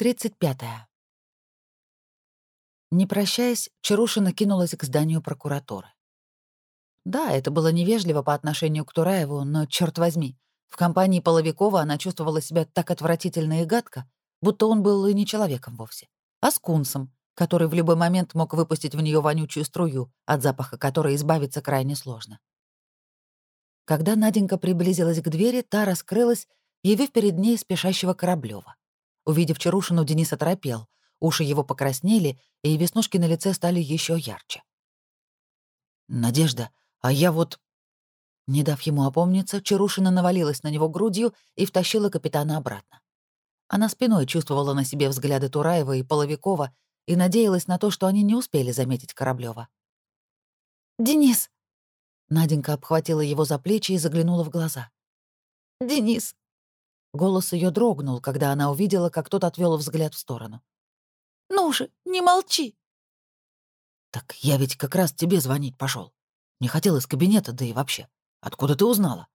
35. Не прощаясь, Чарушина кинулась к зданию прокуратуры. Да, это было невежливо по отношению к Тураеву, но, черт возьми, в компании Половикова она чувствовала себя так отвратительно и гадко, будто он был и не человеком вовсе, а скунсом, который в любой момент мог выпустить в нее вонючую струю, от запаха которой избавиться крайне сложно. Когда Наденька приблизилась к двери, та раскрылась, явив перед ней спешащего Кораблёва. Увидев Чарушину, Денис оторопел, уши его покраснели, и веснушки на лице стали еще ярче. «Надежда, а я вот...» Не дав ему опомниться, Чарушина навалилась на него грудью и втащила капитана обратно. Она спиной чувствовала на себе взгляды Тураева и Половикова и надеялась на то, что они не успели заметить Кораблёва. «Денис!» Наденька обхватила его за плечи и заглянула в глаза. «Денис!» Голос ее дрогнул, когда она увидела, как тот отвел взгляд в сторону. «Ну же, не молчи!» «Так я ведь как раз тебе звонить пошел. Не хотел из кабинета, да и вообще. Откуда ты узнала?»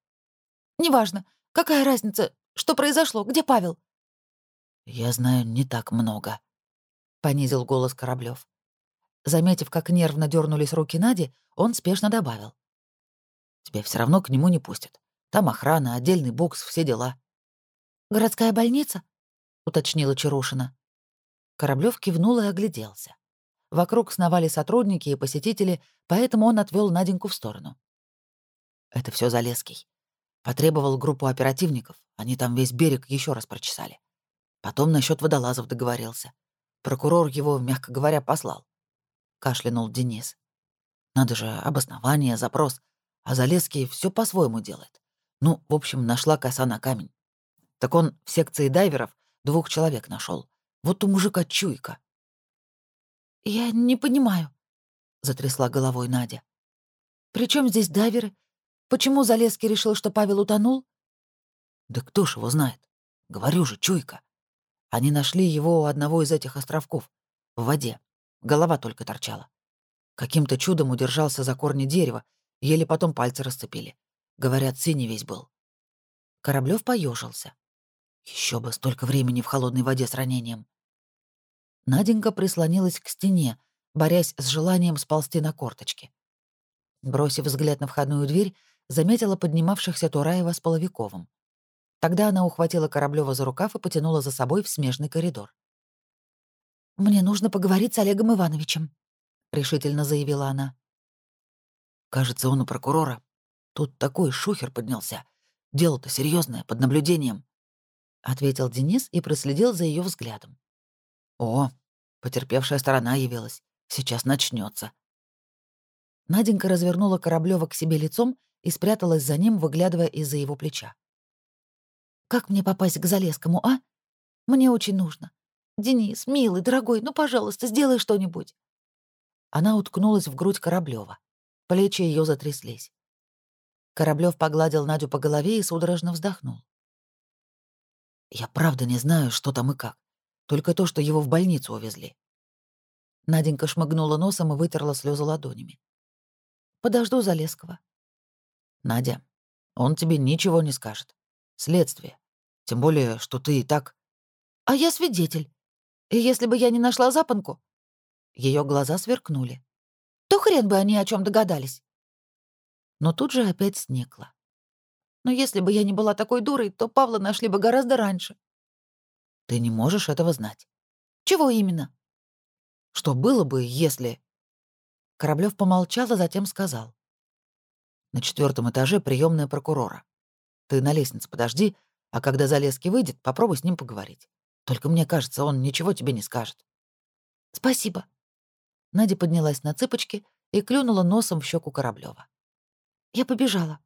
«Неважно. Какая разница? Что произошло? Где Павел?» «Я знаю не так много», — понизил голос Кораблёв. Заметив, как нервно дернулись руки Нади, он спешно добавил. «Тебя все равно к нему не пустят. Там охрана, отдельный бокс, все дела». «Городская больница?» — уточнила Чарушина. Кораблёв кивнул и огляделся. Вокруг сновали сотрудники и посетители, поэтому он отвел Наденьку в сторону. «Это все Залеский. Потребовал группу оперативников, они там весь берег еще раз прочесали. Потом насчет водолазов договорился. Прокурор его, мягко говоря, послал. Кашлянул Денис. Надо же, обоснование, запрос. А Залеский все по-своему делает. Ну, в общем, нашла коса на камень. Так он в секции дайверов двух человек нашел. Вот у мужика чуйка. «Я не понимаю», — затрясла головой Надя. «При чем здесь дайверы? Почему Залеский решил, что Павел утонул?» «Да кто ж его знает? Говорю же, чуйка. Они нашли его у одного из этих островков, в воде. Голова только торчала. Каким-то чудом удержался за корни дерева, еле потом пальцы расцепили. Говорят, синий весь был. Кораблёв поежился. Еще бы столько времени в холодной воде с ранением. Наденька прислонилась к стене, борясь с желанием сползти на корточки. Бросив взгляд на входную дверь, заметила поднимавшихся Тураева с Половиковым. Тогда она ухватила Кораблёва за рукав и потянула за собой в смежный коридор. «Мне нужно поговорить с Олегом Ивановичем», — решительно заявила она. «Кажется, он у прокурора. Тут такой шухер поднялся. Дело-то серьезное, под наблюдением», — ответил Денис и проследил за ее взглядом. «О, потерпевшая сторона явилась. Сейчас начнется. Наденька развернула Кораблёва к себе лицом и спряталась за ним, выглядывая из-за его плеча. Как мне попасть к Залескому, а? Мне очень нужно. Денис, милый, дорогой, ну, пожалуйста, сделай что-нибудь. Она уткнулась в грудь Кораблёва. Плечи ее затряслись. Кораблёв погладил Надю по голове и судорожно вздохнул. «Я правда не знаю, что там и как. Только то, что его в больницу увезли». Наденька шмыгнула носом и вытерла слезы ладонями. «Подожду Залеского». «Надя, он тебе ничего не скажет. Следствие. Тем более, что ты и так... А я свидетель. И если бы я не нашла запонку... Ее глаза сверкнули. То хрен бы они о чем догадались. Но тут же опять снекло. Но если бы я не была такой дурой, то Павла нашли бы гораздо раньше. Ты не можешь этого знать. Чего именно? Что было бы, если... Кораблев помолчал, а затем сказал. На четвертом этаже приемная прокурора. Ты на лестнице подожди, а когда Залески выйдет, попробуй с ним поговорить. Только мне кажется, он ничего тебе не скажет». «Спасибо». Надя поднялась на цыпочки и клюнула носом в щеку Кораблёва. «Я побежала.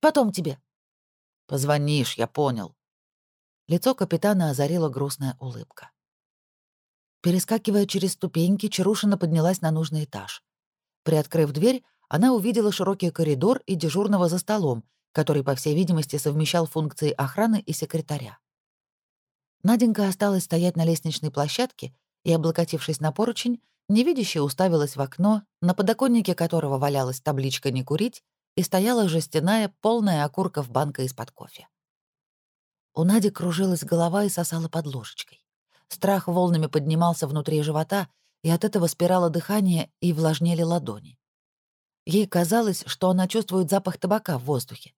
Потом тебе». «Позвонишь, я понял». Лицо капитана озарила грустная улыбка. Перескакивая через ступеньки, Чарушина поднялась на нужный этаж. Приоткрыв дверь, она увидела широкий коридор и дежурного за столом, который, по всей видимости, совмещал функции охраны и секретаря. Наденька осталась стоять на лестничной площадке и, облокотившись на поручень, невидяще уставилась в окно, на подоконнике которого валялась табличка «Не курить» и стояла жестяная, полная окурков банка из-под кофе. У Нади кружилась голова и сосала под ложечкой. страх волнами поднимался внутри живота, и от этого спирало дыхание и влажнели ладони. Ей казалось, что она чувствует запах табака в воздухе.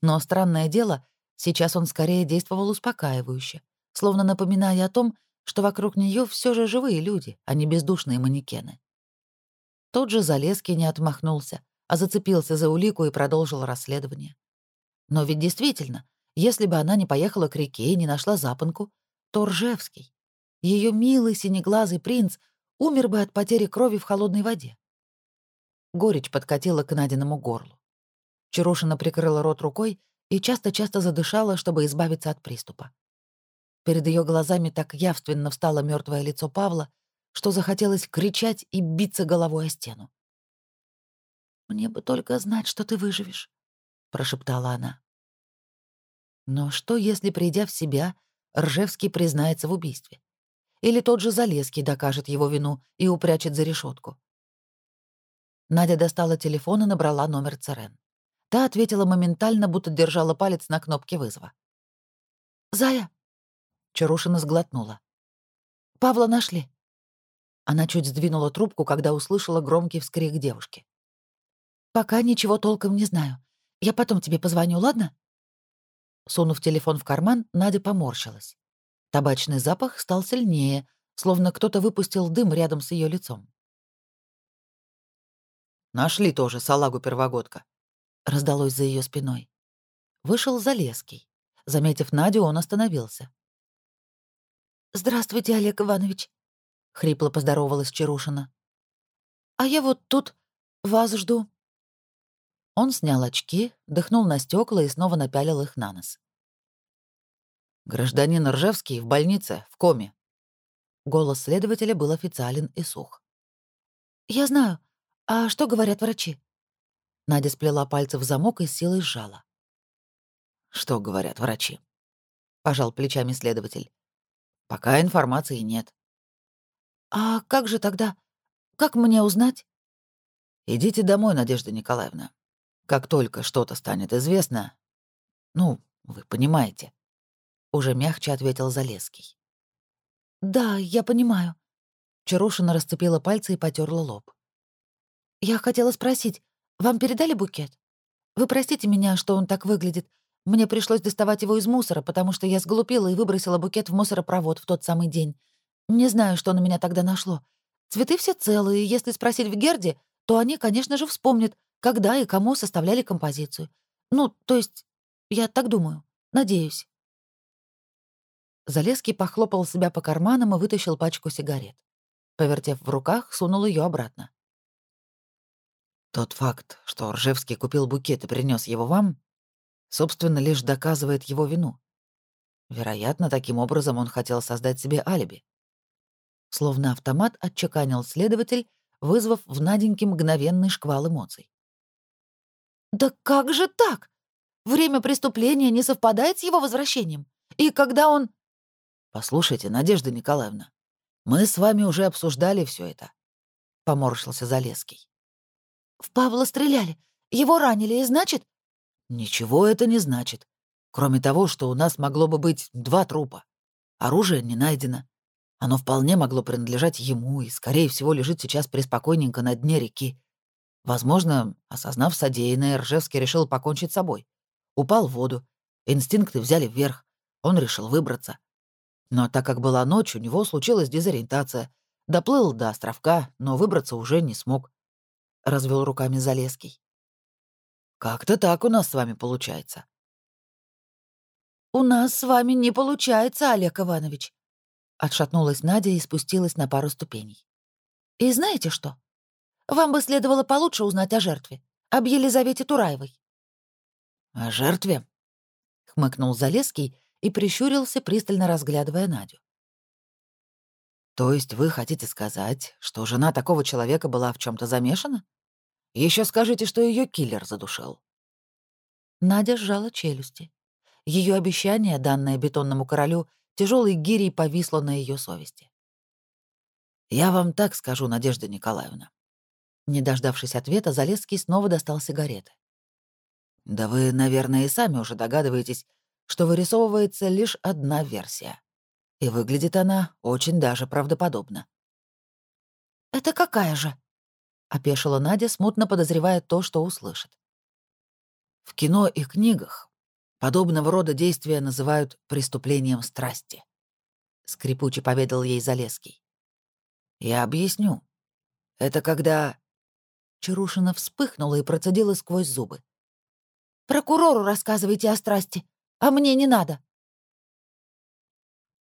Но странное дело, сейчас он скорее действовал успокаивающе, словно напоминая о том, что вокруг нее все же живые люди, а не бездушные манекены. Тот же Залеский не отмахнулся, а зацепился за улику и продолжил расследование. Но ведь действительно, если бы она не поехала к реке и не нашла запонку, то Ржевский, ее милый синеглазый принц, умер бы от потери крови в холодной воде. Горечь подкатила к Надиному горлу. Чарушина прикрыла рот рукой и часто-часто задышала, чтобы избавиться от приступа. Перед ее глазами так явственно встало мертвое лицо Павла, что захотелось кричать и биться головой о стену. «Мне бы только знать, что ты выживешь», — прошептала она. Но что, если, придя в себя, Ржевский признается в убийстве? Или тот же Залеский докажет его вину и упрячет за решетку? Надя достала телефон и набрала номер Церен. Та ответила моментально, будто держала палец на кнопке вызова. «Зая!» Чарушина сглотнула. «Павла нашли». Она чуть сдвинула трубку, когда услышала громкий вскрик девушки. «Пока ничего толком не знаю. Я потом тебе позвоню, ладно?» Сунув телефон в карман, Надя поморщилась. Табачный запах стал сильнее, словно кто-то выпустил дым рядом с ее лицом. «Нашли тоже салагу-первогодка», — раздалось за ее спиной. Вышел Залеский. Заметив Надю, он остановился. «Здравствуйте, Олег Иванович», — хрипло поздоровалась Чарушина. «А я вот тут вас жду». Он снял очки, дыхнул на стекла и снова напялил их на нос. «Гражданин Ржевский в больнице, в коме». Голос следователя был официален и сух. «Я знаю. А что говорят врачи?» Надя сплела пальцы в замок и силой сжала. «Что говорят врачи?» — пожал плечами следователь. Пока информации нет. А как же тогда? Как мне узнать? Идите домой, Надежда Николаевна. Как только что-то станет известно... Ну, вы понимаете. Уже мягче ответил Залеский. Да, я понимаю. Чарушина расцепила пальцы и потерла лоб. Я хотела спросить, вам передали букет? Вы простите меня, что он так выглядит, мне пришлось доставать его из мусора, потому что я сглупила и выбросила букет в мусоропровод в тот самый день. Не знаю, что на меня тогда нашло. Цветы все целые, если спросить в Герде, то они, конечно же, вспомнят, когда и кому составляли композицию. Ну, то есть, я так думаю. Надеюсь. Залеский похлопал себя по карманам и вытащил пачку сигарет. Повертев в руках, сунул ее обратно. «Тот факт, что Ржевский купил букет и принес его вам, собственно, лишь доказывает его вину. Вероятно, таким образом он хотел создать себе алиби. Словно автомат отчеканил следователь, вызвав в Наденьке мгновенный шквал эмоций. «Да как же так? Время преступления не совпадает с его возвращением? И когда он...» «Послушайте, Надежда Николаевна, мы с вами уже обсуждали все это», — поморщился Залеский. «В Павла стреляли, его ранили, и значит, Ничего это не значит. Кроме того, что у нас могло бы быть два трупа. Оружие не найдено. Оно вполне могло принадлежать ему и, скорее всего, лежит сейчас преспокойненько на дне реки. Возможно, осознав содеянное, Ржевский решил покончить с собой. Упал в воду. Инстинкты взяли вверх. Он решил выбраться. Но так как была ночь, у него случилась дезориентация. Доплыл до островка, но выбраться уже не смог. Развел руками Залеский. Как-то так у нас с вами получается. У нас с вами не получается, Олег Иванович. Отшатнулась Надя и спустилась на пару ступеней. И знаете что? Вам бы следовало получше узнать о жертве, об Елизавете Тураевой. О жертве? хмыкнул Залеский и прищурился, пристально разглядывая Надю. То есть вы хотите сказать, что жена такого человека была в чем то замешана? Еще скажите, что ее киллер задушил». Надя сжала челюсти. Ее обещание, данное бетонному королю, тяжелой гирей повисло на ее совести. «Я вам так скажу, Надежда Николаевна». Не дождавшись ответа, Залесский снова достал сигареты. «Да вы, наверное, и сами уже догадываетесь, что вырисовывается лишь одна версия. И выглядит она очень даже правдоподобно. «Это какая же?» — опешила Надя, смутно подозревая то, что услышит. В кино и книгах подобного рода действия называют преступлением страсти. Скрипуче поведал ей Залеский. Я объясню. Это когда... Чарушина вспыхнула и процедила сквозь зубы. «Прокурору рассказывайте о страсти, а мне не надо».